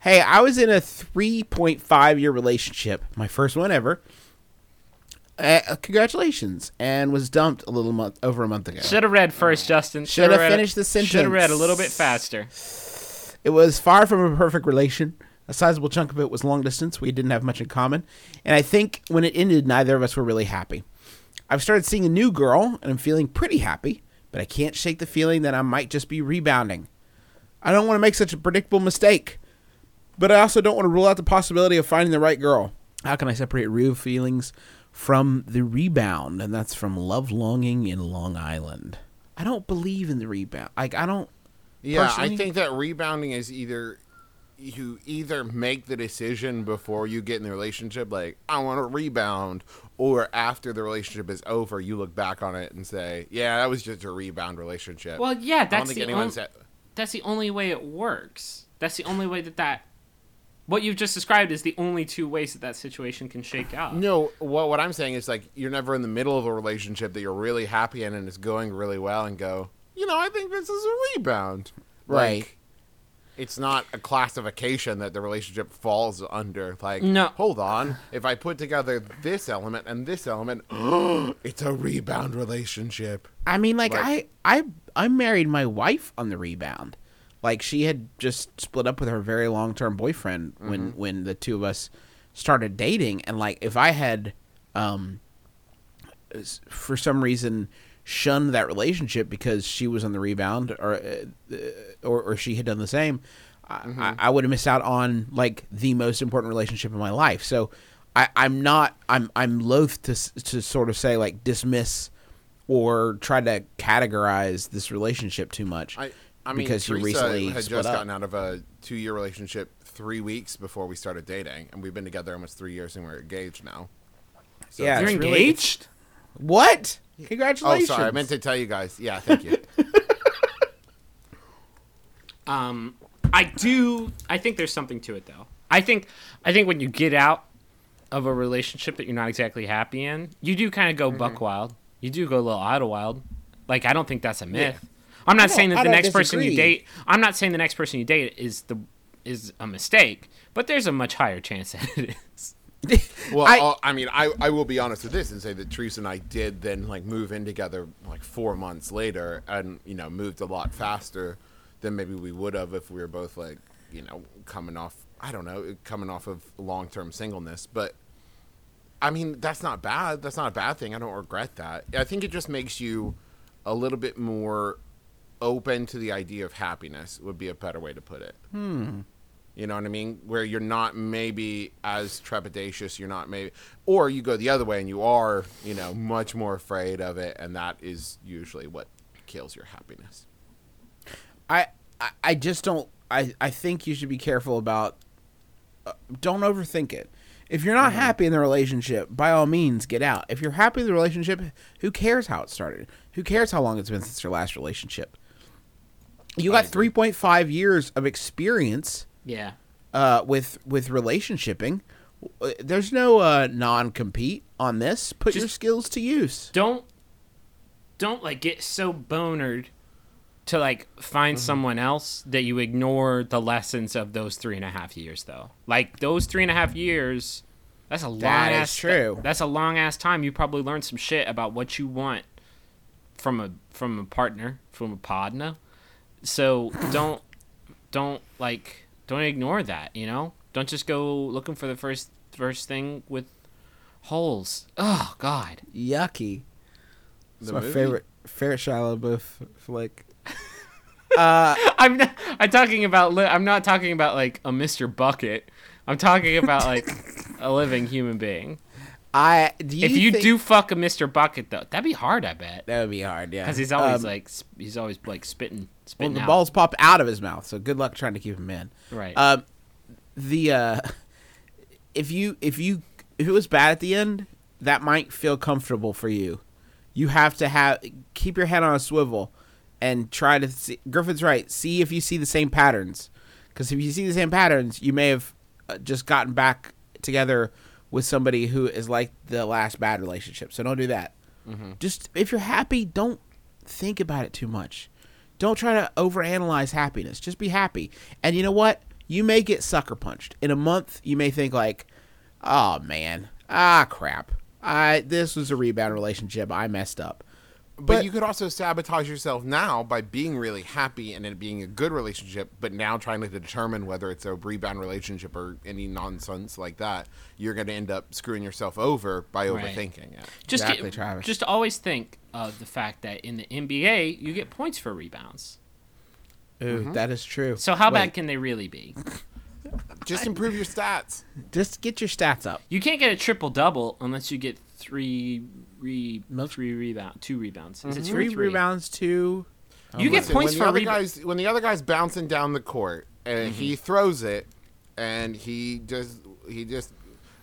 Hey, I was in a 3.5 year relationship, my first one ever. Uh, congratulations, and was dumped a little month over a month ago. Should have read first, Justin. Shoulda read it- finished the sentence. Should have read a little bit faster. It was far from a perfect relation. A sizable chunk of it was long distance. We didn't have much in common. And I think when it ended, neither of us were really happy. I've started seeing a new girl, and I'm feeling pretty happy, but I can't shake the feeling that I might just be rebounding. I don't want to make such a predictable mistake, but I also don't want to rule out the possibility of finding the right girl. How can I separate real feelings from the rebound? And that's from Love Longing in Long Island. I don't believe in the rebound. Like, I don't. Yeah, Personally- I think that rebounding is either you either make the decision before you get in the relationship, like I want to rebound, or after the relationship is over, you look back on it and say, "Yeah, that was just a rebound relationship." Well, yeah, I don't that's think the anyone's. only, that's the only way it works. That's the only way that that what you've just described is the only two ways that that situation can shake out. No, what what I'm saying is like you're never in the middle of a relationship that you're really happy in and it's going really well, and go, you know, I think this is a rebound. Right. Like, it's not a classification that the relationship falls under. Like, No. hold on. If I put together this element and this element, it's a rebound relationship. I mean, like, Like- I, I, I married my wife on the rebound. Like she had just split up with her very long term boyfriend when when the two of us started dating, and like if I had, um, for some reason shunned that relationship because she was on the rebound or uh, or, or she had done the same, I, I, I would have missed out on like the most important relationship in my life. So. I, I'm not. I'm. I'm loath to to sort of say like dismiss or try to categorize this relationship too much. I, I mean, because you recently had split just up. gotten out of a two-year relationship three weeks before we started dating, and we've been together almost three years, and we're engaged now. So Yeah, You're it's really- engaged? What? Congratulations. Oh, sorry. I meant to tell you guys. Yeah, thank you. Um, I do. I think there's something to it, though. I think. I think when you get out of a relationship that you're not exactly happy in, you do kind of go buck wild. You do go a little idle wild. Like I don't think that's a myth. I'm not saying that the don't next person you date. I'm not saying the next person you date is the is a mistake, but there's a much higher chance that it is. Well, I- I, I mean, I, I will be honest with this and say that Teresa and I did then like move in together like four months later, and you know moved a lot faster than maybe we would have if we were both like you know coming off I don't know coming off of long term singleness. But I mean, that's not bad. That's not a bad thing. I don't regret that. I think it just makes you a little bit more open to the idea of happiness. Would be a better way to put it. You know what I mean? Where you're not maybe as trepidatious, you're not maybe, or you go the other way and you are, you know, much more afraid of it, and that is usually what kills your happiness. I, I I just don't. I I think you should be careful about. Uh, don't overthink it. If you're not happy in the relationship, by all means, get out. If you're happy in the relationship, who cares how it started? Who cares how long it's been since your last relationship? You got 3.5 years of experience Yeah. uh, with with relationshiping. Uh, There's no uh, non compete on this. Put your skills to use. don't don't like get so bonered to like find Mm-hmm. someone else that you ignore the lessons of those three and a half years though like those three and a half years that's a long That ass true. that's a long ass time you probably learned some shit about what you want from a from a partner from a partner so don't don't like don't ignore that you know don't just go looking for the first first thing with holes oh god Yucky. It's my movie? favorite favorite Shia LaBeouf flick. I'm not. I'm talking about. Li- I'm not talking about like a Mr. Bucket. I'm talking about like a living human being. I do you if you think- do fuck a Mr. Bucket though, that'd be hard. I bet that would be hard, yeah. because he's always Um, like he's always like spitting well, the out. balls pop out of his mouth, so good luck trying to keep him in. Right. Um, the uh, if you if you if it was bad at the end, that might feel comfortable for you. You have to have keep your head on a swivel and try to see. Griffin's right. See if you see the same patterns, because if you see the same patterns, you may have uh, just gotten back together with somebody who is like the last bad relationship. So don't do that. Just if you're happy, don't think about it too much. Don't try to overanalyze happiness. Just be happy. And you know what? you may get sucker punched. In a month, you may think like, "Oh man, ah crap. I this was a rebound relationship. I messed up." But, But- you could also sabotage yourself now by being really happy and it being a good relationship, but now trying to determine whether it's a rebound relationship or any nonsense like that. You're going to end up screwing yourself over by Right. overthinking it. Just Exactly, Travis. just always think of the fact that in the NBA you get points for rebounds. Ooh, mm-hmm. that is true. So how Wait, bad can they really be? Just improve your stats. Just get your stats up. You can't get a triple double unless you get three re Most- three rebound two rebounds. Is it two or Three three rebounds, two. You get Listen, points when for the other rebound. guys when the other guy's bouncing down the court and he Mm-hmm. throws it and he just he just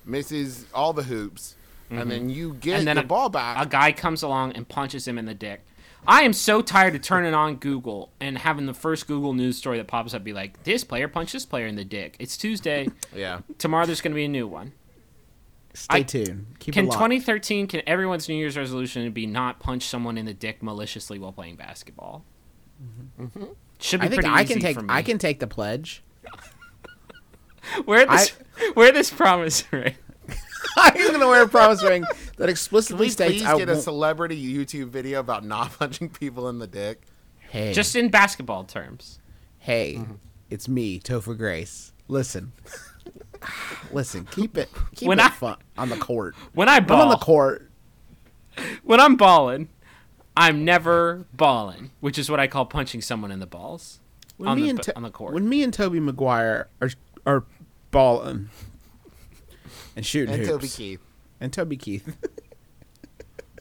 misses all the hoops and then you get Mm-hmm. and then the a, ball back. a guy comes along and punches him in the dick. I am so tired of turning on Google and having the first Google news story that pops up be like, "This player punched this player in the dick." It's Tuesday. yeah. Tomorrow there's going to be a new one. Stay I- tuned. Keep Can 2013 can everyone's New Year's resolution be not punch someone in the dick maliciously while playing basketball? Should be I think pretty I easy can take for me. I can take the pledge. wear this wear this promise ring. I'm gonna wear a promise ring that explicitly Can explicitly we states please I get a won't- celebrity YouTube video about not punching people in the dick? Hey, Just in basketball terms. hey, Mm-hmm. it's me, Topher Grace. Listen, listen, keep it keep When it I- fun on the court. When I I'm on the court. when I'm balling, I'm never balling, which is what I call punching someone in the balls When on me the and To- on the court. when me and Tobey Maguire are are balling and shooting And hoops, Toby Keith. and Toby Keith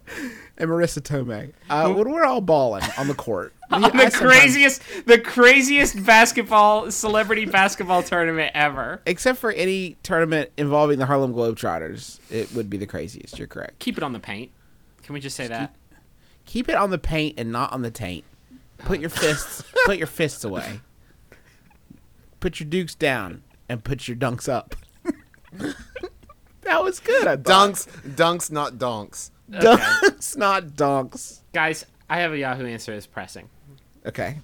and Marisa Tomei. Uh, when we're all balling on the court, we- on I the sometimes- craziest, the craziest basketball celebrity basketball tournament ever. except for any tournament involving the Harlem Globetrotters, it would be the craziest. You're correct. Keep it on the paint. Can we just say that? Keep it on the paint and not on the taint. Put your fists put your fists away. Put your dukes down and put your dunks up. that was good. I. Dunks, dunks, not donks. Dunks, not dunks. Guys, I have a Yahoo answer that's pressing. Okay.